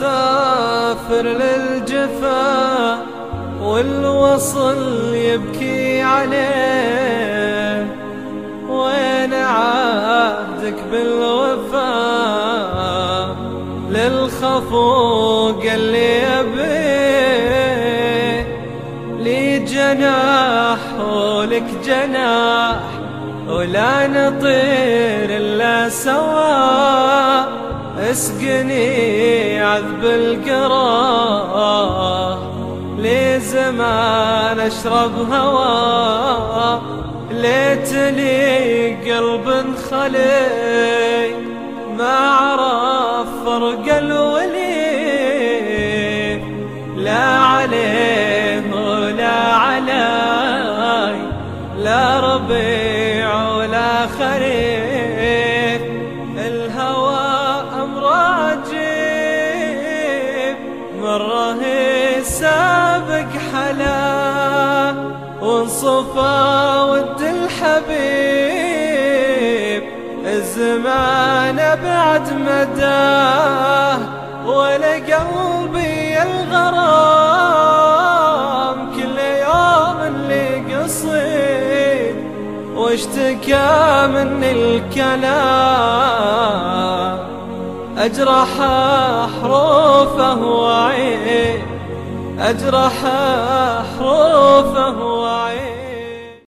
سافر للجفا والوصل يبكي عليه. وين عهدك بالوفا؟ للخفوق اللي يبيه. لي جناح ولك جناح ولا نطير إلا سواه يسقني عذب القرى لزمان اشرب هوا ليتني قلب خلي ما عرف فرق الولي لا عليه ولا علي لا ربيع ولا خريف صفا ود الحبيب الزمان بعد مداه ولا قلبي الغرام كل يوم لي قصيد واشتكى من الكلام. أجرح حروفه وعيد أجرح حروفه وعيد.